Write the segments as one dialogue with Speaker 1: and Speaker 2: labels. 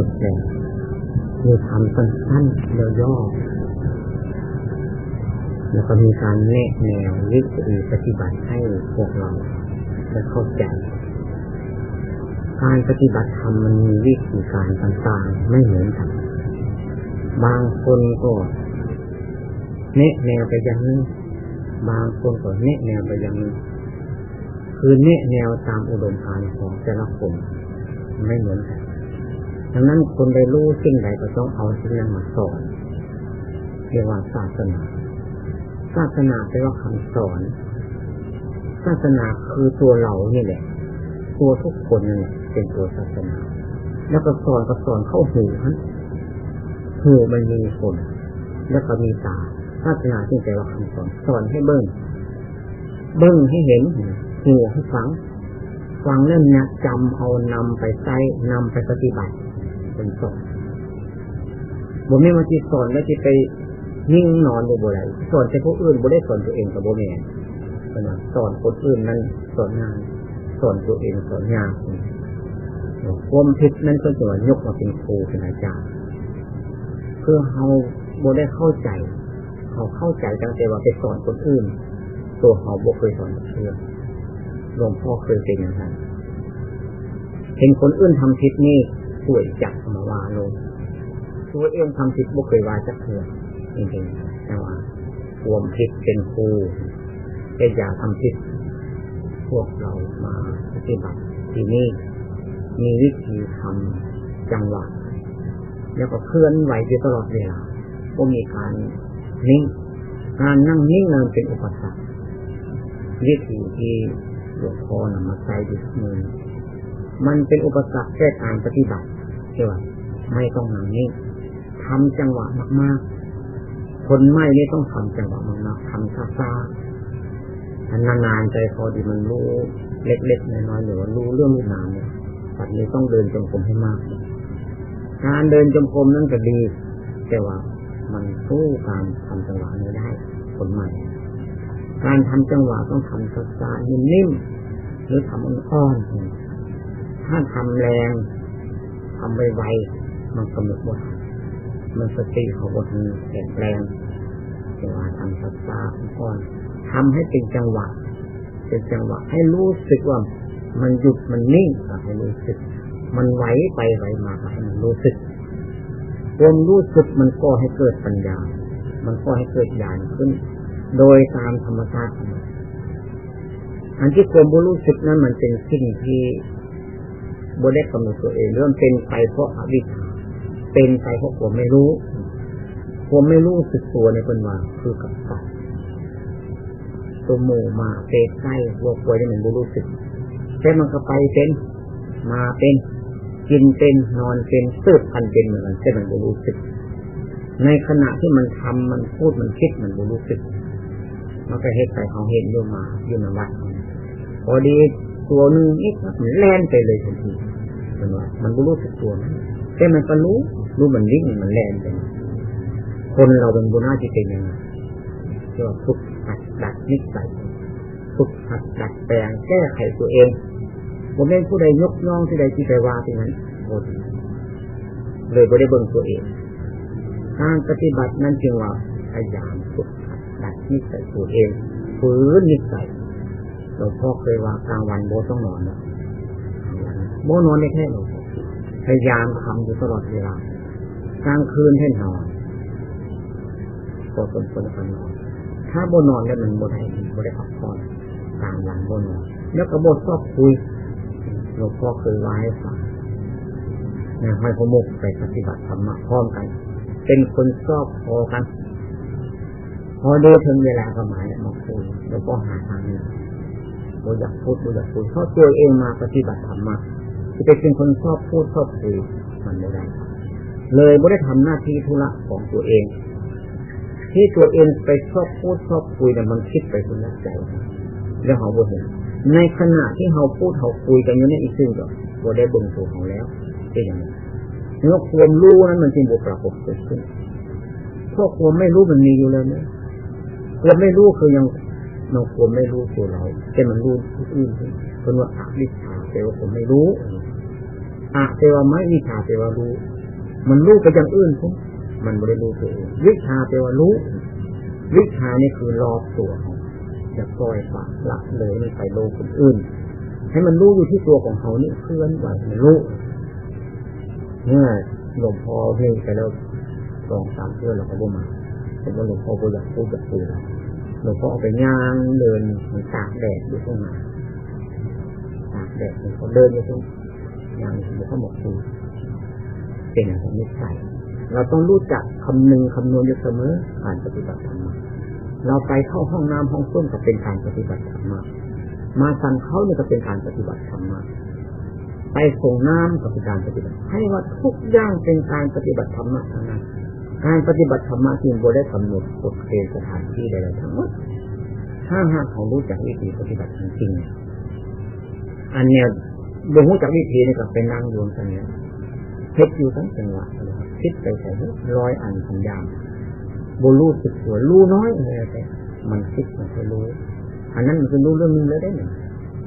Speaker 1: ฝึกแล้วมีทำสั้นๆแล้วย่อแล้วก็มีการแนะแนววิธีปฏิบัติให้พวกเราได้เข้าใจ การปฏิบัติธรรมมันมีวิธีการต่างๆไม่เหมือนกัน บางคนก็แนะแนวไปอย่างนึงบางคนก็แนะแนวไปอย่างนึงคือแนะแนวตามอุดมการณ์ของแต่ละคนไม่เหมือนกัน ดังนั้นคนได้รู้สิ่งใดก็ต้องเอาสิ่งนั้นมาสอนเรียกว่าศาสนาศาสนาแปลว่าคำสอน ศาสนาคือตัวเรานี่แหละ ตัวทุกคนนี่แหละเป็นตัวศาสนา แล้วก็สอนก็สอนเข้าหูฮะหูมันมีคนแล้วก็มีตาศาสนาที่แปลว่าคำสอนสอนให้เบิ้งเบิ้งให้เห็นหูให้ฟัง ฟังเรื่องนี้จำเอานำไปใช้นำไปปฏิบัติ เป็นสอนบ่ไม่มาที่สอนแล้วที่ไปนิ่งนอนอยู่บ่ไรสอนแต่ผู้อื่นบ่ได้สอนตัวเองกับบ่แม่นสอนคนอื่นนั้นสอนงานสอนตัวเองสอนงานความผิดนั้นก็จะยกมาเป็นครูเป็นอาจารย์เพื่อเขาบ่ได้เข้าใจเขาเข้าใจตั้งแต่ว่าไปสอนคนอื่น ตัวเขาบ่เคยสอนเพื่อนหลวงพ่อเคยเป็นอย่างนั้นเห็นคนอื่นทำผิดนี่สวยจับ ว่าลงตัวเองทำผิดบ่เคยว่าจักเถื่อจริงๆแต่ว่าควมผิดเป็นครูแต่อย่าทำผิดพวกเรามาปฏิบัติที่นี่มีวิธีทำจังหวะแล้วก็เคลื่อนไหวอยู่ตลอดเวลาก็มีการนิ่งการนั่งนิ่งนั้นเป็นอุปสรรควิธีที่หลวงพ่อนำมาใช้ดิสมือมันเป็นอุปสรรคแก่การปฏิบัติใช่ไหม ไม่ต้องนั่งนิ่งทำจังหวะมากๆ คนไม่นี่ต้องทำจังหวะมากๆทำซาๆอันานๆใจพอดีมันรู้เล็กๆน้อยๆหรือว่ารู้เรื่องรูปนามเนี่ยปัจนี้ต้องเดินจงกรมให้มาก การเดินจงกรมนั่นก็ดี แต่ว่ามันสู้การทำจังหวะนี้ได้ คนใหม่ การทำจังหวะต้องทำซาๆนิ่มๆหรือทำอ่อนๆถ้าทำแรงทำไวๆ มันกำหนดบทมันสติเขาบทมันแข็งแรงจังหวะทำซาๆอ่อนทำให้เป็นจังหวะเป็นจังหวะให้รู้สึกว่า มันหยุดมันนิ่งให้รู้สึก มันไหวไปไหวมาให้มันรู้สึกควมรู้สึกมันก็ให้เกิดปัญญา มันก็ให้เกิดญาณขึ้น โดยตามธรรมชาติอันที่ความรู้สึกนั้นมันเป็นสิ่งที่บได้กำหนดตัวเองเรื่องเป็นไปเพราะอวิชชา เป็นไปเพราะผมไม่รู้ ผมไม่รู้สึกตัวในคนว่าคือกับสัตว์ตัวหมูมาเปใกล้วัวควายนี่มันรู้สึกแต่มันก็ไปเป็น มาเป็นกินเป็นนอนเป็นสืบพันเป็นเหมือนกันแต่มันรู้สึก ในขณะที่มันทำมันพูดมันคิดมันรู้สึก มันก็เห็นไปเขาเห็นอยู่มาอยู่ในวัดพอดีตัวหนึ่งนี่มันแล่นไปเลยทันทีมันว่ามันรู้สึกตัวมันแต่มันก็รู้ รู้มันวิ่งมันแล่นไปคนเราเป็นบุญน่าที่เป็นยังไงกว่าฝึกหัดดัดนิสัยฝึกหัดดัดแปลงแก้ไขตัวเองผมเล่นผู้ใดยกย่องที่ใดที่ไปว่าที่นั้นโอ้เลยไม่ได้เบิ่งตัวเองการปฏิบัตินั้นจึงว่าพยายามฝึกหัดดัดนิสัยตัวเองฝืนนิสัยหลวงพ่อเคยว่ากลางวันโบต้องนอนนะโบนอนได้แค่หลวงพ่อพยายามทำอยู่ตลอดเวลา กลางคืนให้นอนก็สมควรจะนอนถ้าบนอนแล้วมันโบได้โบได้พักผ่อนกลางวันโบนอนแล้วก็โบชอบคุยหลวงพ่อเคยไว่าให้ฟังนะให้พมุกไปปฏิบัติธรรมะพร้อมกัน เป็นคนชอบพอกันพอเดินถึงเวลาก็หมายมาคุยแล้วก็หาทางนี้โบอยากพูดโบอยากคุยเพราะตัวเองมาปฏิบัติธรรมะที่เป็นคนชอบพูดชอบคุยมันไม่ได้ เลยไม่ได้ทำหน้าที่ธุระของตัวเอง ที่ตัวเองไปชอบพูดชอบคุยแต่มันคิดไปคนละใจแล้วเขาบ่เห็นในขณะที่เขาพูดเขาคุยกันอยู่ในอีกซึ่งก็บ่ได้บ่งตัวเขาแล้วเป็นอย่างนี้เมื่อความรู้นั้นมันจึงบวกปรากฏเกิดขึ้นเพราะความไม่รู้มันมีอยู่แล้วเนี่ยความไม่รู้คือยังเราความไม่รู้ตัวเราแต่มันรู้อื่นคนว่าอวิชชาแต่ว่าผมไม่รู้อะแปลว่าไม่วิชาแปลว่ารู้ มันรู้ไปอย่างอื่นทุกมันไม่ได้รู้ตัวเองวิชาแปลว่ารู้ วิชานี่คือรอบตัวของจะปล่อยปากละเลยไม่ไปโลกคนอื่น ให้มันรู้อยู่ที่ตัวของเขานี่เคลื่อนไหวมันรู้เมื่อหลวงพ่อเพลงไปแล้วสองสามเพื่อนเราก็บ่มาผมว่าหลวงพ่อก็อยากพูดอยากคุยหลวงพ่อเอาไปย่างเดินมันตากแดดอยู่ตรงนั้นตากแดดมันเขาเดินอยู่ตรงย่างมันก็บอกคุย เป็นอะไรนิสัยเราต้องรู้จักคำนึงคำนวณอยู่เสมอการปฏิบัติธรรมเราไปเข้าห้องน้ำห้องส้วมก็เป็นการปฏิบัติธรรมมาสั่งเขาเนี่ยก็เป็นการปฏิบัติธรรมไปส่งน้ำก็เป็นการปฏิบัติ ให้ว่าทุกอย่างเป็นการปฏิบัติธรรมะทั้งนั้นการปฏิบัติธรรมะจริงโบได้กำหนดกฎเกณฑ์สถานที่ใดๆทั้งหมดถ้าหากเขารู้จักวิธีปฏิบัติจริงอันเนี้ยบรู้จักวิธีนี่ก็เป็นนั่งรวมกันเนี่ย เท็อยู่ทั้งจังหวะคิดไปใส่ร้อยอันสัญญาบรู้สึกตัวรู้น้อยอะไรแต่มันคิดมันจะรู้ อันนั้นมันคือรู้เรื่องนึงแล้วได้หนึ่ง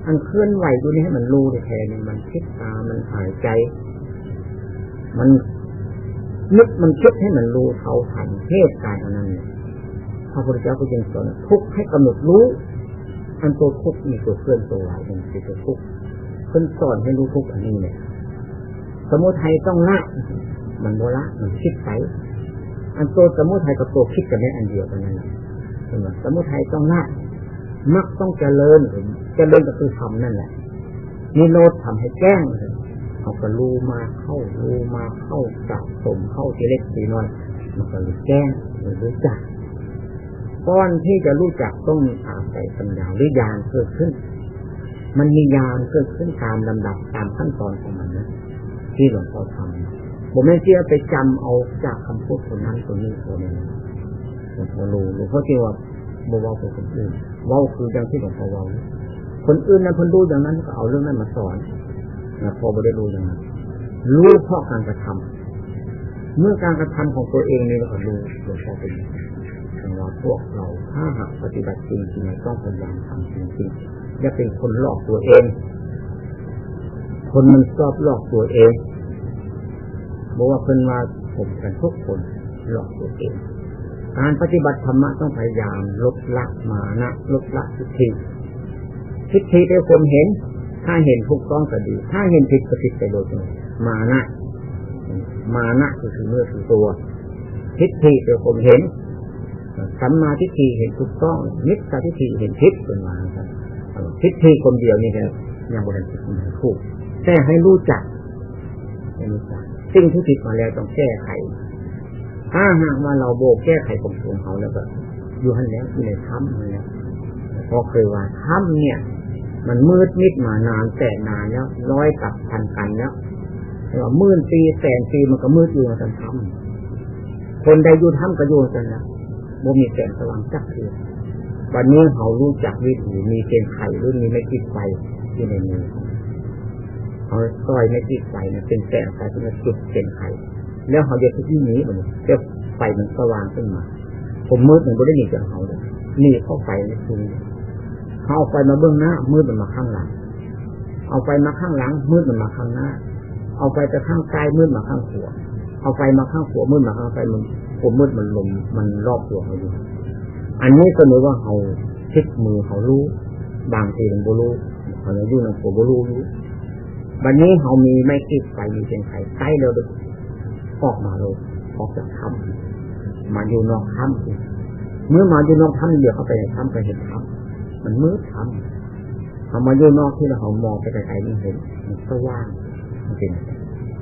Speaker 1: อันเคลื่อนไหวดูนี่ให้มันรู้แท้เนี่ยมันคิดตามันหายใจ มันนึกมันคิดให้มันรู้เท่าทันเหตุการณ์อันนั้นพระพุทธเจ้าก็ยังสอนทุกให้กำหนดรู้ อันตัวทุกมีตัวเคลื่อนตัวไหวเป็นตัวทุกเพิ่นสอนให้รู้ทุกอันนี้เนี่ย สมุทัยต้องละมันโบละมันคิดไปอันตัวสมุทัยกับตัวคิดกันได้อันเดียวกันนั่นแหละสมุทัยต้องละมักต้องเจริญเจริญก็คือทำนั่นแหละนิโรธทำให้แจ้งเขาก็รู้มาเข้ารู้มาเข้าสะสมเข้าทีเล็กทีน้อยมันก็รู้แจ้งรู้จักก้อนที่จะรู้จักต้องมีอาศัยปัญญาหรือยานเกิดขึ้น มันมียานเกิดขึ้นตามลำดับตามขั้นตอนของมันนะ ที่หลวงพ่อทำผมไม่เชื่อไปจำเอาจากคำพูดคนนั้นคนนี้คนนี้หลวงพ่อรู้หลวงพ่อเชื่อว่าบ่เว้าไปคนอื่นว้าคืออย่างที่หลวงพ่อว้าคนอื่นนั้นคนรู้อย่างนั้นก็เอาเรื่องนั้นมาสอนนะพอไม่ได้รู้อย่างนั้นรู้เพราะการกระทำเมื่อการกระทำของตัวเองนี่เราก็รู้หลวงพ่อเป็นถึงว่าพวกเราถ้าหากปฏิบัติจริงๆต้องพยายามทำจริงๆอย่าเป็นคนหลอกตัวเอง คนมันชอบหลอกตัวเองบอกว่าคนมาผมกันทุกคนหลอกตัวเอง การปฏิบัติธรรมะต้องพยายามลดละมานะลดละทิฏฐิทิฏฐิเป็นคนเห็น ถ้าเห็นถูกต้องก็ดี ถ้าเห็นผิดก็ผิดไปโดยตรงมานะ มานะก็คือเมื่อคือตัว ทิฏฐิเป็นคนเห็นสัมมาทิฏฐิเห็นถูกต้องมิจฉาทิฏฐิเห็นผิดเป็นมาครับทิฏฐิคนเดียวนี่แค่ยังบริสุทธิ์ไม่ถูก แต่ให้รู้จักให้รู้จัก สิ่งที่ผิดมาแล้วต้องแก้ไข ถ้าหากว่าเราโบกแก้ไขของของเขาแล้วก็อยู่หันแล้วอยู่ในถ้ำแล้วพอเคยว่าถ้ำเนี่ย มันมืดมิดมานานแสนนานแล้วร้อยกับพันกันแล้วแต่ว่ามื่นปีแสนปีมันก็มืดอยู่กันทำคนใดอยู่ทำก็อยู่กันแล้วบ่มีแสงสว่างจักเทียวันนี้เขารู้จักวิถีมีเกณฑ์ไข่หรือมีไม่ติดไฟที่ในมือ เขาซอยไม่ติดไฟนะเป็นแสงไฟที่มันจุดเกณฑ์ไข่แล้วเขาจะที่นี้มันจะไฟมันสว่างขึ้นมา ผมมืดมันก็ได้หนีจากเขาเลยนี่เข้าไฟในคืนเขาเอาไฟมาเบื้องหน้า มืดมันมาข้างหลัง เอาไฟมาข้างหลัง มืดมันมาข้างหน้า เอาไฟไปข้างใต้มืดมาข้างหัวเอาไฟมาข้างหัวมืดมาข้างไปมันผมมืดมันลมมันรอบตัวเขาอยู่ อันนี้เสนอว่าเขาคิดมือเขารู้ บางทีมันโบรู้เขาเลยยู่ในหัวโบรู้รู้ วันนี้เขามีไม่คิดไฟมีเป็นไข่ใต้เราออกมาเลยออกจากถ้ำมาอยู่นอกถ้ำเมื่อมาอยู่นอกถ้ำเดี๋ยวเขาไปในถ้ำไปเห็นถ้ำมันมืดทำทำมาอยู่นอกที่เรามองไปไกลๆนี่เห็นมันสว่างมันเป็น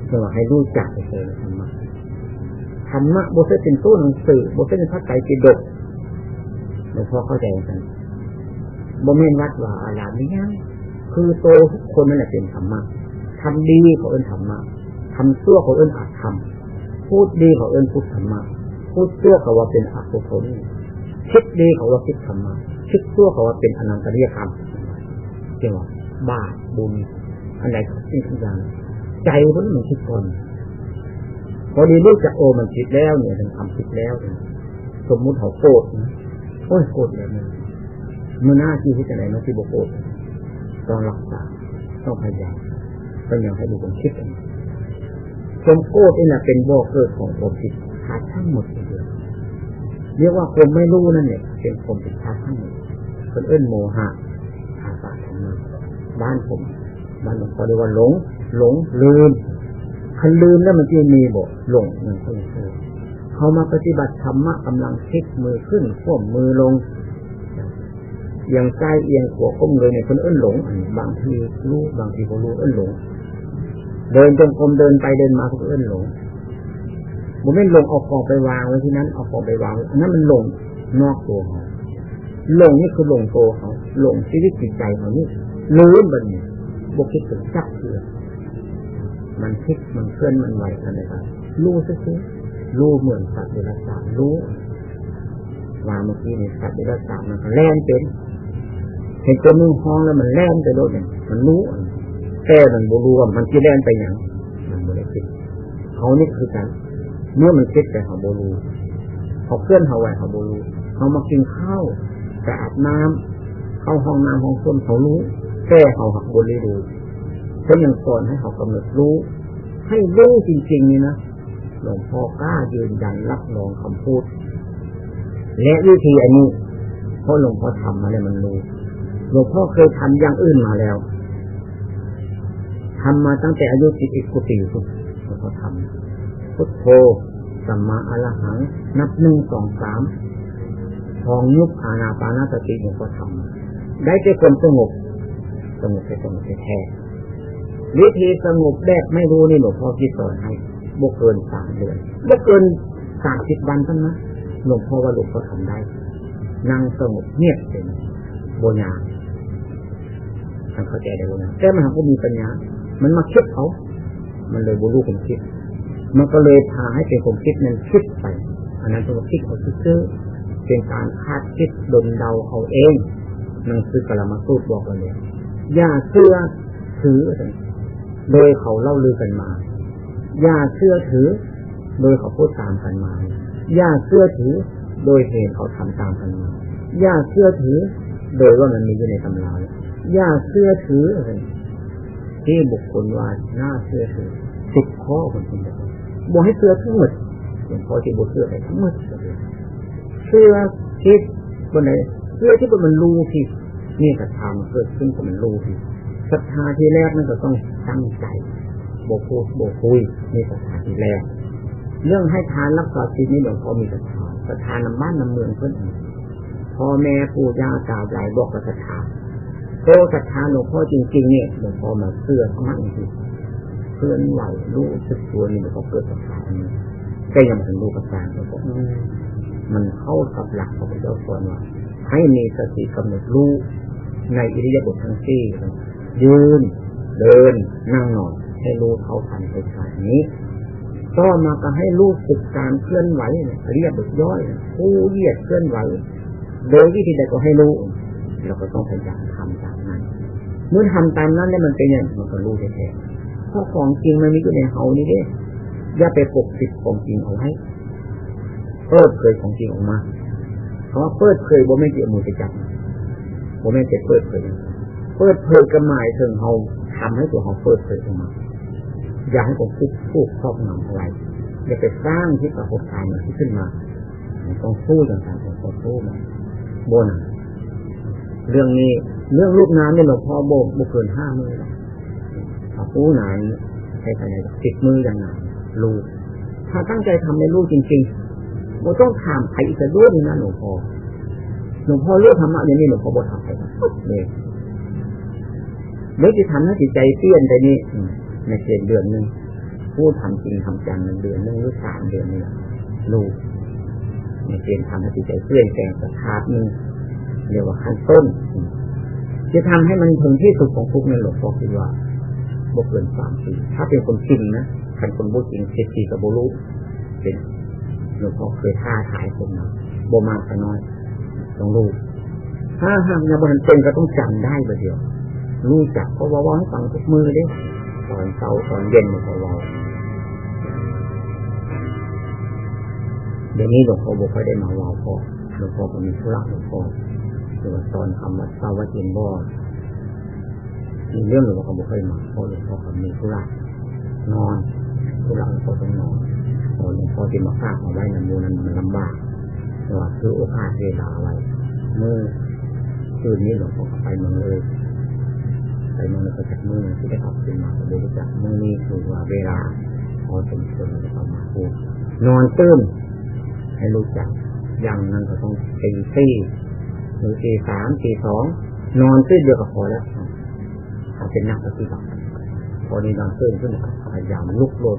Speaker 1: เพื่อให้รู้จักไปเลยธรรมะธรรมะโบเซเป็นตู้หนังสือโบเซเป็นพระไตรปิฎกหลวงพ่อเข้าใจกันโบเมนวัดว่าอะไรนี่คือโตทุกคนนั่นแหละเป็นธรรมะ ทำดีเขาเอิ้นธรรมะทำชั่วเขาเอิ้นอัตธรรมพูดดีเขาเอิ้นพูดธรรมะพูดชั่วเขาว่าเป็นอกุศลคิดดีเขาว่าคิดธรรมะคิดชั่วเขาว่าเป็นอนันตริยธรรมเรียกว่าบาปบุญอันใดสิ่งทุกอย่างใจมันมันคิดก่อนพอดีรู้จักโอมันคิดแล้วเนี่ยมันทำคิดแล้วสมมุติเขาโกรธโอ้ยโกรธแล้วเนี่ยมื่อหน้าที่ที่จะไหนนะที่บอกโกรธต้องรักษาต้องพยายาม ต้อยังให้ดูคนคิดความโกรธนี่ะเป็นบ่อเกิดของความผิดพลาดทั้งหมดเดียเรียกว่าความไม่รู้นั่นเนี่ยเป็นความผิดพลาดทั้งหมดคนเอื้นโมหะอาสาธรรมบ้านผมบ้านหลวงพอเรียกว่าหลง หลงลืมคันลืมแล้วมันจะมีบ่หลงนั่นเลยเขามาปฏิบัติธรรมะกำลังพลิกมือขึ้นข่มมือลงเอีย่างใจเอียงขวก้มเลยเนี่ยคนเอื้นหลงบางทีรู้บางทีก็รู้เอื้นหลง เดินจงกรมเดินไปเดินมาก็เอื้นหลงผมไม่ลงเอาของไปวางไว้ที่นั้นเอาของไปวางอันนั้นมันหลงนอกตัวเขาหลงนี่คือหลงตัวเขาหลงชีวิตจิตใจเขานี่รู้บันเนี่ยบุคิดถึงจับเพื่อมันคิดมันเคลื่อนมันไหวอะไรกันรู้ซิรู้เหมือนสัตว์เดรัจฉานรู้วางเมื่อกี้นี่สัตว์เดรัจฉานมันแล่นเป็นเห็นตัวมือห้องแล้วมันแล่นไปรถเนี่ยมันรู้ แต่มันบรู้ว่ามันจะแล่นไปอย่างมันไม่ได้คิดเขานี่คือการเมื่อมันคิดแต่เขาบรูเขาเคลื่อนเขาไหวเขาบรูเขามากินข้าวจะอาบน้ำเข้าห้องน้ำห้องส้วมเขารู้แก้เขาหักบริรูเขายังสอนให้เขากำหนดรู้ ให้รู้จริงๆนี่นะหลวงพ่อกล้ายืนยันรับรองคำพูด และวิธีอันนี้เพราะหลวงพ่อทำมาแล้วมันรู้หลวงพ่อเคยทำอย่างอื่นมาแล้ว ทำมาตั้งแต่อายุสิบเอ็ดปีหลวงพ่อทำพุทโธสัมมาอรหัง นับหนึ่งสองสามทองยุบอาณาปานาสติหลวงพ่อทำได้แต่ความสงบสงบไปสงบแท้วิธีสงบแบบไม่รู้นี่หลวงพ่อคิดสอนให้บกเกินสามเดือนบกเกินสามสิบวันทั้งนั้นหลวงพ่อว่าหลวงพ่อทำได้ นั่งสงบเงียบเป็นโบญาท่านเข้าใจได้โบญาแต่มันหาก็มีปัญญา มันมาคิดเขา มันเลยบูรู้ผมคิด มันก็เลยพาให้เป็นผมคิดนั้นคิดไป อันนั้นตัวคิดเขาซื้อเป็นการคาดคิดดนเดาเอาเองนั่นคือกลามาสูตรบอกกันเลยอย่าเชื่อถือ โดยเขาเล่าลือกันมา อย่าเชื่อถือ โดยเขาพูดตามกันมา อย่าเชื่อถือ โดยเห็นเขาทำตามกันมา อย่าเชื่อถือ โดยว่ามันมีอยู่ในตำราอย่าเชื่อถืออะไร ที่บุคคลว่าน่าเชื่อถือสิบข้อคนเดียวบอกให้เชื่อทั้งหมดหลวงพ่อที่บอกเชื่อไปทั้งหมดเชื่อคิดบนไหนเชื่อที่มันรู้ที่นี่ศรัทธามันเกิดขึ้นกับมันรู้ที่ศรัทธาที่แรกนั่นก็ต้องตั้งใจโบพูดโบคุยนี่ศรัทธาที่แรกเรื่องให้ทานรักษาชีวินี่หลวงพ่อมีศรัทธาศรัทธานำบ้านนำเมืองเพื่อนพ่อแม่ปู่ย่าตายายบอกกับศรัทธา โตศรัทธาหลวงพ่อจริง ๆ เนี่ยหลวงพ่อมาเชื่อมากจริงเคลื่อนไหวรู้สึกตัวนี่มันก็เกิดศรัทธาอันนี้ก็ยังถึงรู้ประการก็บอมันเข้ากับหลักของพระเจ้าสอนว่าให้มีสติกำหนดรู้ในอิริยาบถทั้งสี่ยืน เดิน นั่งนอนให้รู้เท่าทันไปทางนี้ก็มาก็ให้รู้สึกการเคลื่อนไหวเรียบย่อยผู้เหยียดเคลื่อนไหว โดยวิธีใดก็ให้รู้ เราก็ต้องพยายามท เมื่อทำตามนั้นแล้วมันเป็นยังมันก็รู้แท้ๆเพราะของจริงมันมีอยู่ในเฮานี่เด้อย่าไปปกปิดของจริงเอาไว้เปิดเผยของจริงออกมาเพราะเปิดเผยบ่ไม่เกี่ยวมือไปจับบ่ไม่เจ็บเปิดเผยเปิดเผยกระหมายถึงเฮาทำให้ตัวเฮาเปิดเผยออกมา อย่าให้ผมคิดพูดครอบงำอะไรอย่าไปสร้างที่ประสบการณ์ที่ขึ้นมาต้องสู้อย่างไรต้องสู้มาบนเรื่องนี้ เรื่องลูกน้ำเนี่ยหลวงพ่อโบกบุกเกินห้ามือถ้าผู้ไหนใช้ภายในติดมืออย่างไรลูกถ้าตั้งใจทำในลูกจริงๆเราต้องถามใครอีกจะด้วยนะหลวงพ่อหลวงพ่อเลือกธรรมะอย่างนี้หลวงพ่อบอกทำไปเลยเมื่อจะทำให้จิตใจเปลี่ยนไปนี่ในเดือนหนึ่งผู้ทำจริงทำจังเดือนหนึ่งหรือสามเดือนนี่ลูกในเกณฑ์ทำให้จิตใจเปลี่ยนแปลงสภาพนึงเรียกว่าขั้นต้น จะทำให้มันถึงที่สุดของทุกในหลวงพ่อคิดว่าบกเกินสามปีถ้าเป็นคนจริงนะคันคนบูจริงเจ็ดปีกับโบลูเป็นหลวงพ่อเคยท่าถ่ายคนนะโบมาแต่น้อยต้องรู้ถ้าห้ามยาบันเป็นก็ต้องจำได้ประเดี๋ยวรู้จักเพราะว่าว่าให้ฟังทุกมือเลยตอนเช้าตอนเย็นมันก็ว่าเดี๋ยวนี้หลวงพ่อบอกไม่ได้มาวาวพอหลวงพ่อก็มีธุระหลวงพ่อ หรือว่าตอนทำวัดเช้าวัดเย็นบ่มีเรื่องหลวงพ่อบอกให้มาเพราะหลวงพ่อก็มีธุระนอนธุธุระพอต้องนอนหลวงพ่อที่มาฝาเอาไว้ในมูนั้นมันลำบากแต่ว่าคือโอกาสเวลาไว้เมื่อคืนนี้หลวงพ่อไปเมืองเลยไปเมืองเลยก็จากมือที่ได้ขับขึ้นมาก็เลยรู้จักเมื่อนี้คือว่าเวลาพอสมควรแล้วก็มาพูดนอนตื้นให้รู้จักอย่างนั้นก็ต้องตีสี่ หรือตีสามตีสองนอนตื้นเดียวก็พอแล้วเขาเป็นนักปฏิบัติพอนี้นอนตื้นขึ้นพยายามลุกโลด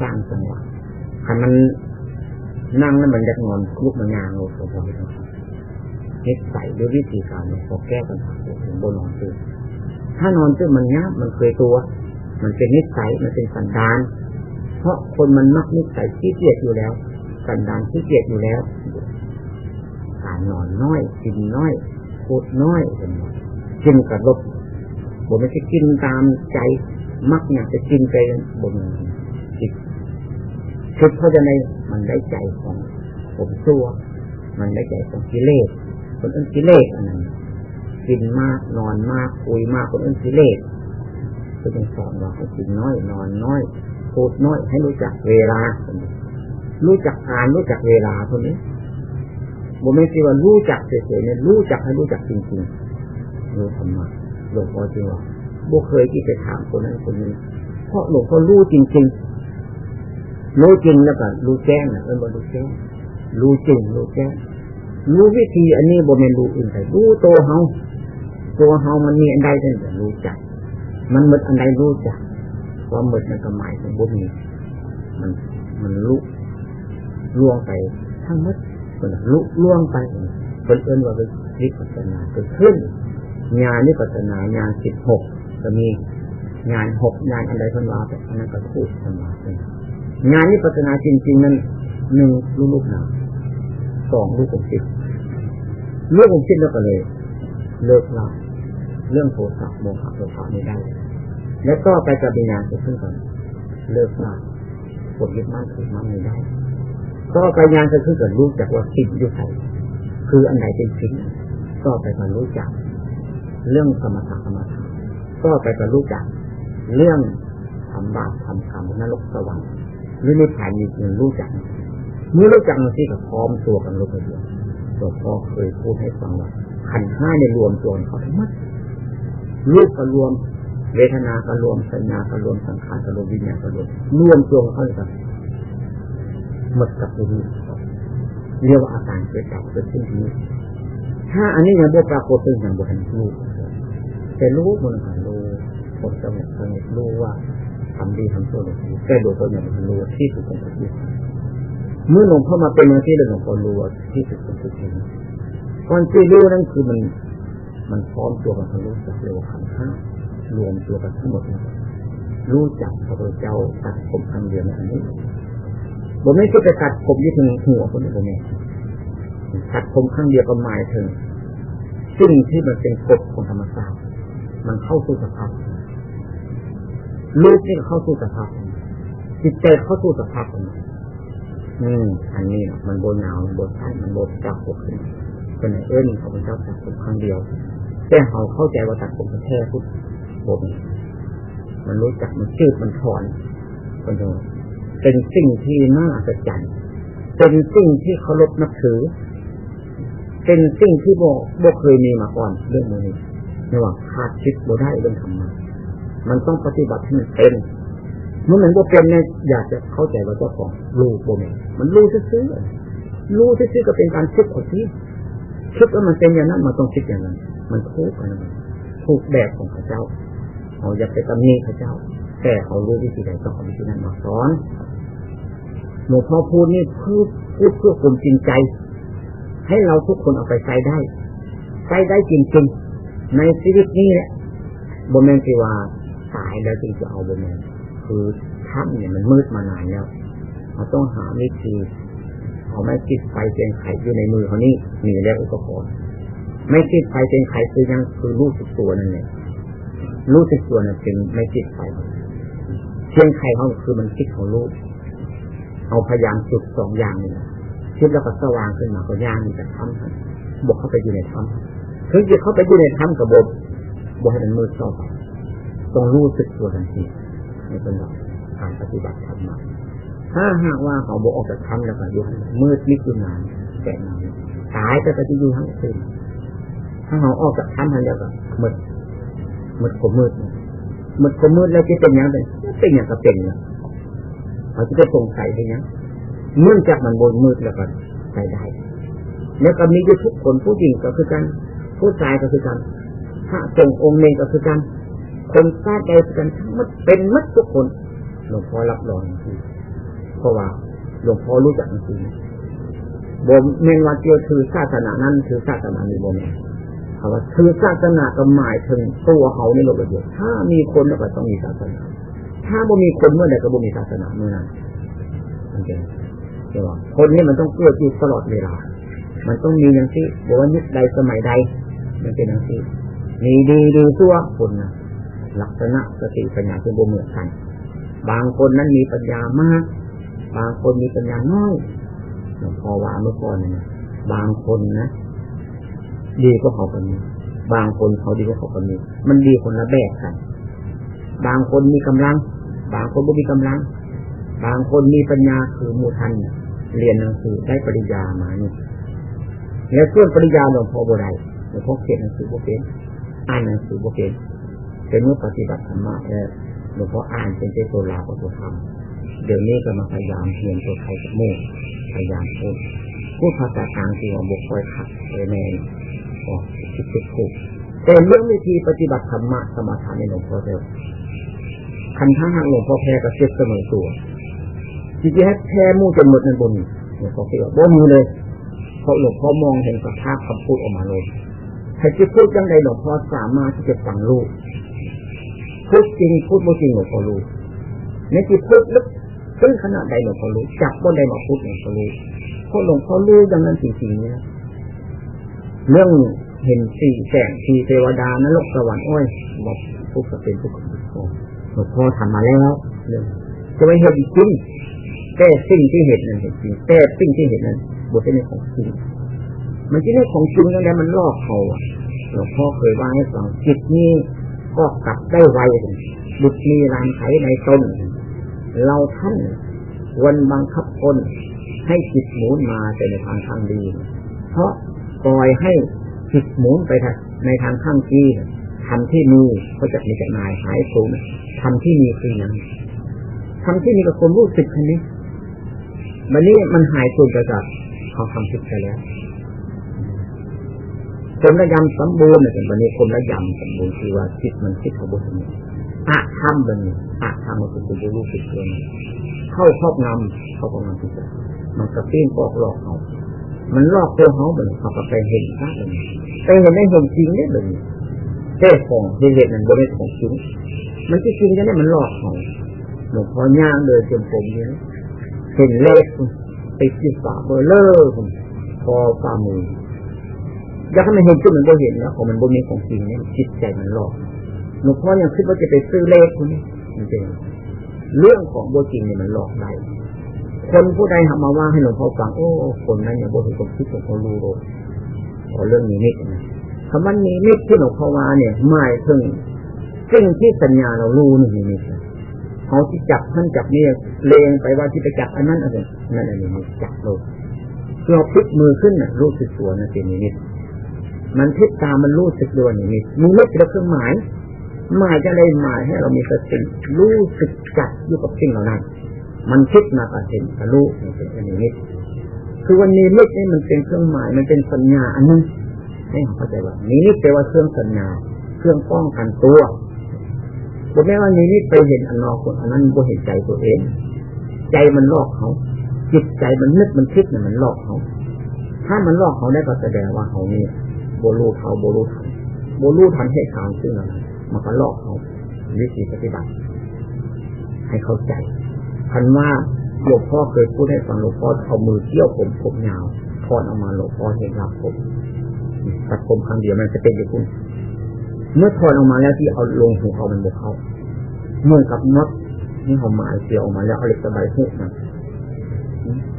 Speaker 1: สร้างจังหวะคันมันนั่งแล้วมันจะนอนลุกมันยางโลดก็พอแล้วนิสัยด้วยวิธีการพอแก้ปัญหาถึงบนนอนตื้นถ้านอนตื้นมันงับมันเคยตัว มันเป็นนิสัยมันเป็นสันดาน เพราะคนมันมักนิสัยขี้เกียจอยู่แล้ว สันดานขี้เกียจอยู่แล้ว การนอนน้อย กินน้อยพูดน้อยเป็นกินกระลบผมไม่ใช่กินตามใจ มักอยากจะกินไปบนจิตคิดเพราะจะในมันได้ใจของผมตัวมันได้ใจของกิเลสคนอื่นกิเลสอันนั้นกินมากนอนมากคุยมากคนอื่นกิเลสก็จะสอนว่าให้กินน้อย นอนน้อยพูดน้อยให้รู้จักเวลา รู้จักการรู้จักเวลาคนนี้ ผมไม่ใช่ว่ารู้จักเฉยๆเนี่ยรู้จักให้รู้จักจริงๆรู้ธรรมะหลวงพ่อจริงว่าบุเคยที่จะถามคนนั้นคนนี้เพราะหลวงพ่อรู้จริงๆรู้จริงแล้วก็รู้แจ้งนะเออบ่รู้แจ้งรู้จริงรู้แจ้งรู้วิธีอันนี้บ่เป็นรู้อื่นแต่รู้ตัวเฮาตัวเฮามันมีอันใดแต่รู้จัก มันหมดอันใดรู้จักความหมดมันก็หมายถึงบ่มีมันมันลุล่วงไปทั้งหมด นลุล่วงไปเป็นเอิ้นว่าเป็นวิปัสสนาเกิดขึ้นงานนิปัสสนางานสิบหกจะมีงานหกงานอะไรพันวาแต่อันนั้นก็พูดพันวาเป็นงานนิปัสสนาจริงๆนั้นหนึ่งลูกลูกหนาสองลูกของจิตลูกของจิตแล้วก็เลย เลิกล่าเรื่องโทสะโมหะโลภะไม่ได้ แล้วก็ไปกับวิญญาณเกิดขึ้นก่อนเลิกล่าปวดยึดมั่นถือมั่นไม่ได้ ก็ไปญาณเกิดขึ้นก่อนรู้จักว่าสิ่งอยุคไหนคืออันไหนเป็นสิ่งก็ไปมารู้จัก เรื่องสมถะสมถะก็ไปมารู้จัก เรื่องทำบาปทำกรรมนรกสวรรค์หรือนิพพานมีเงินรู้จักเมื่อรู้จักมันที่กับพร้อมตัวกันรู้ไปเดียวหลวงพ่อเคยพูดให้ฟังว่าขันห้าในรวมตัวเขาทั้งหมดรูปก็รวมเวทนาก็รวมสัญญาก็รวมสังขารก็รวมวิญญาณก็รวมรวมตัวเขาเลยครับ หมดกับตัวนี้เรียกว่าอาการเกิดดับเกิดขึ้นที่นี้ถ้าอันนี้ยังไม่ปรากฏเป็นอย่างบุหันรู้แต่รู้มันหันรู้ผมจะแบบสงบรู้ว่าทำดีทำชั่วหรือแต่โดยตัวอย่างรู้ที่สุดของทุกข์เมื่อหลวงพ่อมาเป็นมาที่หลวงพ่อรู้ที่สุดของทุกข์ก่อนที่รู้นั่นคือมันมันพร้อมตัวกันทะลุจากเร็วขันห้ารวมตัวกันทั้งหมดรู้จักพระพุทธเจ้าตัดผมครั้งเดียวในอันนี้ ผมไม่ใช่ไปตัดผมยี่ถึงหัวคนนี้ผมเองตัดผมครั้งเดียวก็หมายถึงสิ่งที่มันเป็นกฎของธรรมชาติมันเข้าสู่สภาพลูกนี่เข้าสู่สภาพจิตใจเข้าสู่สภาพของมันอืม อันนี้มันโบนเงาโบนใช่มันโบนจับผมขึ้นเป็นเอิ้นเขาเป็นเจ้าตัดผมครั้งเดียว แต่เขาเข้าใจว่าตัดผมแค่พุทธผมมันรู้จักมันชืดมันถอนเป็น เป็นสิ่งที่น่าอัศจรรย์เป็นสิ่งที่เคารพนับถือ เป็นสิ่งที่โบโบเคยมีมาก่อนเรื่องนี้ระหว่างคาดคิดโบได้เรื่องธรรมะมันต้องปฏิบัติให้มันเป็นเมื่อมันโบเป็นเนี่ยอยากจะเข้าใจว่าเจ้าของรู้โบเมมันรู้ซื่อรู้ซื่อก็เป็นการคิดเอาที่คิดว่ามันเป็นอย่างนั้นมันต้องคิดอย่างนั้น มันทุกข์นะทุกแบบของพระเจ้าเขาอยากไปตำหนิพระเจ้า แต่เขารู้วิธีใดต้องเอวิธีนั้นมาสอนหลวงพ่อพูดนี่พูดพูดเพื่อความจริงใจ ให้เราทุกคนเอาไปใช้ได้ใช้ได้จริงๆในชีวิตนี้แหละบนแมนที่ว่าตายแล้วจึงจะเอาบนแมนคือถ้ำเนี่ยมันมืดมานานแล้วเราต้องหาวิธีเอาไม่ติดไฟเป็นไข่อยู่ในมือเขานี่มีแล้วอุปกรณ์ไม่ติดไฟเป็นไข่คือยังคือรู้สึกตัวนั่นเองรู้สึกตัวนั่นเป็นไม่ติดไฟ เพียงไข่เขาคือมันคิดของรู้เอาพยางจุดสองอย่างนี่คิดแล้วก็สว่างขึ้นมาก็ย่างนี่จะทำบอกเข้าไปอยู่ในถ้ำถึงจะเข้าไปอยู่ในถ้ำกับบบอกให้มันมืดต่อไปต้องรู้สึกตัวทันทีไม่เป็นไรการปฏิบัติธรรมถ้าหากว่าเขาบอกออกจากธรรมแล้วก็อยู่มืดมิดอยู่นานแต่นานตายก็จะอยู่ทั้งคืนถ้าเขาออกจากธรรมแล้วก็มืดมืดก็มืด มืดก็มืดแล้วจะเป็นยังไงเป็นอย่างก็เป็นเนี่ยเขาจะได้สงสัยได้ยังเนื่องจากมันบนมืดแล้วก็ใส่ได้แล้วก็มีอยู่ทุกคนผู้หญิงก็คือกัน ผู้ชายก็คือกันพระสงฆ์องค์เมงก็คือกันคนชาติใดกันทั้งหมดเป็นมัดทุกคนหลวงพ่อรับรองจริงเพราะว่าหลวงพ่อรู้จักจริงบ่เมนว่าเจียวคือศาสนานั้นคือศาสนานี้บ่แม่ คำว่าคือศาสนาก็หมายถึงตัวเขาในโลกเดียวถ้ามีคนแล้วก็ต้องมีศาสนา ถ้าบ่มีคนเมื่อใดก็บ่มีศาสนาเมื่อนั้นมันเป็นใช่ว่าคนนี้มันต้องเกิดอยู่ตลอดเวลา มันต้องมีอย่างที่บอกว่ายุคใดสมัยใด มันเป็นอย่างที่มีดีดีชั่วคนนะลักษณะสติปัญญาเป็นบ่เหมือนกัน บางคนนั้นมีปัญญามาก บางคนมีปัญญาน้อยหลวงพ่อว่าเมื่อก่อนนะบางคนนะ ดีก็เขาคนนี้บางคนเขาดีก็เขาคนนี้มันดีคนละแบบกัน บางคนมีกำลัง บางคนไม่มีกำลัง บางคนมีปัญญาคือมูทันเรียนหนังสือได้ปริญญามาเนี่ยแล้วเพื่อนปริญญาหลวงพ่อบ่ได้หลวงพ่อเขียนหนังสือบ่เป็นอ่านหนังสือบ่เป็นเป็นเมื่อปฏิบัติธรรมะแล้วหลวงพ่ออ่านเป็นเจตัวลาวก็ตัวทำเดี๋ยวนี้ก็มาพยายามเรียนตัวไทยกับโม่พยายามพูดพูดภาษากลางที่ว่าบุกคอยขัดเลยแม นอ๋อคิดคิดถูกแต่เรื่องวิธีปฏิบัติธรรมะสมาทานในหลวงพ่อเดียวคันทั้งหางหลวงพ่อแพ้กับเจ็บเสมอตัวที่จะให้แพ้มู่จนหมดในบนหลวงพ่อเขียบ่มีเลยเพราะหลวงพ่อมองเห็นสภาพคำพูดออกมาเลยใครจะพูดยังไงหลวงพ่อสามารถที่จะฟังรู้พูดจริงพูดไม่จริงหลวงพ่อรู้ในที่พูดลึกซึ่งขนาดใดหลวงพ่อรู้จับบนใดมาพูดหลวงพ่อรู้เพราะหลวงพ่อรู้ดังนั้นจริงๆเนี่ย เรื่องเห็นสี่แสงสีเทวดานรกสวรรค์โอ้ยบอกพูดก็เป็นพูดก็เป็นหลวงพ่อทำมาแล้วเรื่องจะไม่เห็นจริงแต่สิ่งที่เห็นนั้นเห็นจริงแต่สิ่งที่เห็นนั้นบทเป็นของจริงมันที่นี่ของจริงนั่นแหละมันลอกเขาหลวงพ่อเคยว่าให้ฟังจิตนี้ก็กลับได้ไวบุตรมีรานไถในต้นเราท่านวันบังคับคนให้จิตหมุนมาแต่ในทางทางดี เพราะ ปล่อยให้จิตหมุนไปในทางข้างที่ทำที่มีก็จะมีแต่นายหายสูญทำที่มีคือยังทำที่มีกับคนรู้สึกคนนี้วันนี้มันหายสูญไปจากขาทำผิดไปแล้วคนละยำสมบูรณ์เนี่ยวันนี้คนละยำสมบูรณ์คือว่าจิตมันคิดขบวนนี้อะทำมันอะทำมันเป็นตัวรู้สึกตัวมันเข้าครอบงำเข้าครอบงำจิตมันกระปิ้นบอกหลอกเขา มันลอกตัวเขาเหมือนเขาก็ไปเห็นพระเลยไปเห็นได้เห็นจริงเนี่ยเลยเจ้ของที่เห็นนั้นบริเวณของจริง มันที่จริงเนี่ยมันหลอกเขาหลวงพ่อย่างเลยจนผมเนี่ยเห็นเลขติดที่ฝาเบอร์เลอร์พอฝ่ามืออยากให้มันเห็นจุดมันก็เห็นแล้วของมันบ่มีของจริงเนี่ยจิตใจมันหลอกหลวงพ่อยังคิดว่าจะไปซื้อเลขคนนี้จริงเรื่องของโบจริงเนี่ยมันหลอกได้ คนผู้ใดทำมาว่าให้หลวงพ่อฟังโอ้คนนั้นอย่างโบถึงคนคิดของเขารู้โลขอเรื่องนี้นิดนะคำว่านี้นิดที่หลวงพ่อว่าเนี่ยหมายถึงสิ่งที่สัญญาเรารู้นี่นิดเขาที่จับท่านจับเนี่ยเลงไปว่าที่ไปจับอันนั้นอะไรนั่นอันนี้จับโลกเพื่อพลิกมือขึ้นน่ะรู้สึกตัวนะเป็นนิดมันพิษตามันรู้สึกด้วนี่มีมีเล็กเป็นเครื่องหมายหมายจะเลยหมายให้เรามีสติรู้สึกจับอยู่กับสิ่งเหล่านั้น มันคิดมาก็เห็นก็รู้เป็นอันนี้นิดคือวันนี้เล็กนี่มันเป็นเครื่องหมายมันเป็นสัญญาอันนึงให้เข้าใจว่านี้นิดแปลว่าเครื่องสัญญาเครื่องป้องกันตัวผมแม้ว่านี้นิดไปเห็นอันนอคนอันนั้นบ่เห็นใจตัวเอง ใจมันลอกเขาจิตใจมันนึกมันคิดเนี่ยมันลอกเขาถ้ามันลอกเขาได้ก็แสดงว่าเขานี่โบลูเขาโบลูทันโบลูทันให้ทางซึ่งอะไรมันก็ลอกเขาวิธีปฏิบัติ ให้เข้าใจ คันว่าหลวงพ่อเคยพูดให้ฟังหลวงพ่อเอามือเที่ยวผมผมยาวทอนออกมาหลวงพ่อเห็นรับผมตัดผมครั้งเดียวมันจะเป็นอย่างคุณเมื่อทอนออกมาแล้วที่เอาลงหัวเขามันบกเขาเมื่อกับน็อตนี่เขาหมายเกี่ยวออกมาแล้วเอาเหล็กสบายหุกนะ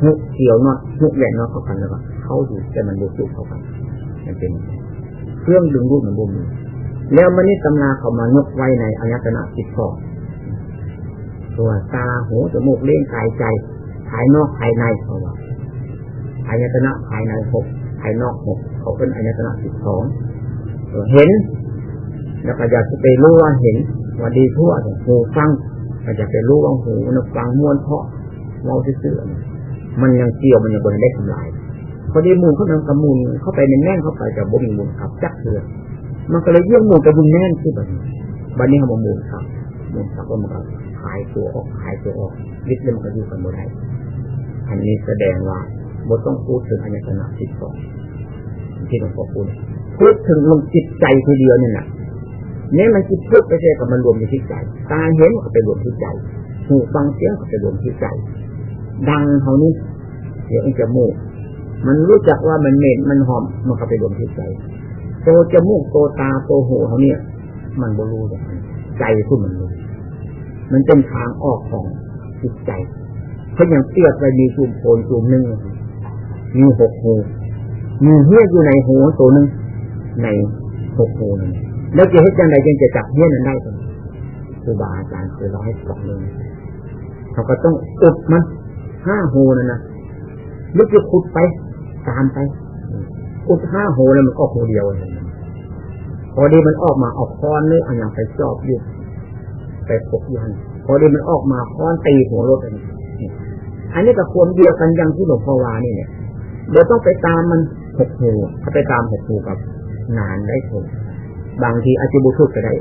Speaker 1: หุกเกี่ยวน็อตหุกแหวนน็อตเข้ากันแล้วก็เข้าอยู่แต่มันบกจุเข้ากันมันเป็นเครื่องดึงรูปเหมือนบุมแล้วมันนี่ตำนาเขามานกไว้ในอายตนะสิบสอ ตัวตาหูจมูกเลี้ยงกายใจ ภายนอกภายในเขาว่าอายตนะภายในหกภายนอกหกเขาเป็นอายตนะสิบสองเห็น แล้วก็อยากจะไปรู้ว่าเห็นว่าดีทั่วหูฟังก็จะไปรู้ว่าหูนฟังม้วนเพาะเราเสื่อมันยังเกี่ยวมันยังบนได้ทำลายพอดีมูลเขานำกระมูลเข้าไปในแน่นเข้าไปแต่บ่มีมูลขับจักเถือมันก็เลยเยี่ยมมูลกับบุญแน่นขึ้นแบบนี้บันนี้เขาบอกมูลครับมูลครับว่ามันก็ หายตัวออกหายตัวออกยึดเลยมันก็อยู่กันบ่ได้อันนี้แสดงว่าบ่ต้องพูดถึงอายตนะสิบสองที่หลวงพ่อพูดพูดถึงลงจิตใจทีเดียวนี่แหละเนี่ยมันคิดพูดไปเจอกับมันรวมอยู่ที่ใจตาเห็นก็ไปรวมที่ใจหูฟังเสียงก็ไปรวมที่ใจดังเขานี่เดี๋ยวจมูกมันรู้จักว่ามันเหม็นมันหอมมันก็ไปรวมที่ใจโตจมูกโตตาโตหูเขาเนี่ย มันบรู้แบบใจผู้มันรู้ มันเป็นทางออกของจิตใจเพราะอย่างเตี้ยไปมีชุมโพนชุมหนึ่งมีหกหูมีเหี้ยอยู่ในหูตัวหนึ่งในหกหูนึงแล้วจะเห็นยังไงจึงจะจับเหี้ยนั้นได้กันครูบาอาจารย์เคยเล่าให้ฟังเลยเขาก็ต้องอุดมันห้าหูนั่นนะลึกจะขุดไป ตามไปอุดห้าหูแล้วมันออกหูเดียวเลยพอดีมันออกมาออกคอนเลยอันอย่างไปจอบยู่ ไปพกยันพอดีมันออกมาค้อนตีหัวรถอันนี้อันนี้กับควรเดียวกันยังที่หลวงพ่อวานี่เนี่ยเดี๋ยวต้องไปตามมันหกหูถ้าไปตามหกหูกับนานได้ผลบางทีอาจจะบุทุกก็ได้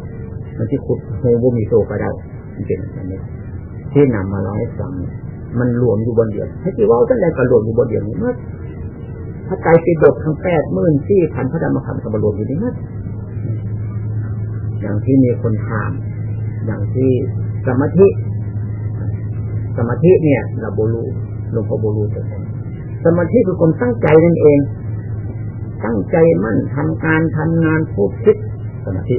Speaker 1: มันที่ขุดหูบุมีโตก็ได้เป็นอันนี้ที่นำมาเล่าให้ฟังมันรวมอยู่บนเดียวให้ที่ว่าตั้งแต่ก็รวมอยู่บนเดียวนี้เมื่อพระไตรปิฎกทั้งแปดหมื่นสี่พันพระธรรมขันธ์ก็มารวมอยู่นี่มั้อย่างที่มีคนถาม อย่างที่สมาธิ สมาธิเนี่ยเราโบลูหลวงพ่อโบลูตัวสมาธิคือความตั้งใจนั่นเอง ตั้งใจมั่นทำการทำงานพูดคิดสมาธิ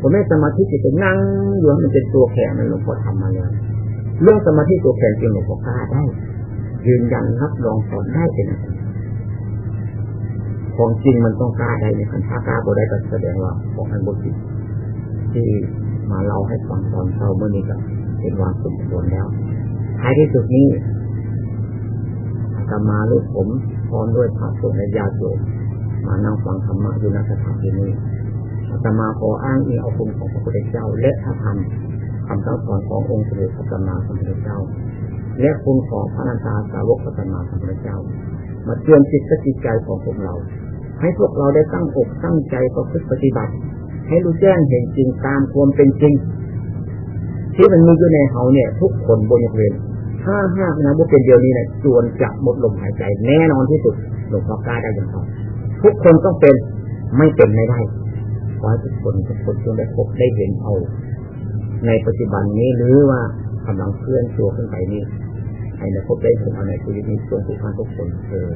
Speaker 1: ผมไม่สมาธิจะนั่งอยู่มันเป็นตัวแข็งมันหลวงพ่อทำมาเลยเรื่องสมาธิตัวแข็งจริงหลวงพ่อกล้าได้ ยืนยันรับรองสอนได้เป็นของจริงมันต้องกล้าได้ในคันถ้ากล้าบ่ได้ก็แสดงว่าของมันบทที่มาเล่ ให้ฟังตอนเช้าเมื่อนี้ก็เป็นวางสมควรแล้วท้ายที่สุดนี้อาตมาลูกผมพร้อมด้วยพระสงฆ์และญาติโยมมานั่งฟังธรรมะอยู่ณสถานที่นี้อาตมาขออ้างอิงเอาคุณของพระพุทธเจ้า และพระธรรมคำสั่งสอนขององค์สมเด็จพระสัมมาสัมพุทธเจ้า และคุณของพระนันตาสาวกพระสัมมาสัมพุทธเจ้า มาเตือนจิตสติใจของพวกเรา ให้พวกเราได้ตั้งอกตั้งใจประพฤติปฏิบัติ ให้รู้แจ้งเห็นจริงตามความเป็นจริง ที่มันมีอยู่ในเขาเนี่ย ทุกคนบนยกเว้นถ้าห้านะบุเป็นเดียวนี้เนี่ยจวนจะหมดลมหายใจ แน่นอนที่สุดหลวงพ่อกล้าได้อย่างเขาทุกคนต้องเป็นไม่เป็นไม่ได้ขอให้ทุกคนทุกคนจงได้พบได้เห็นเอา ในปัจจุบันนี้หรือว่ากำลังเคลื่อนตัวขึ้นไปนี้ให้ได้พบได้เห็นเอาในชีวิตนี้ทรงสุขทุกคนเออ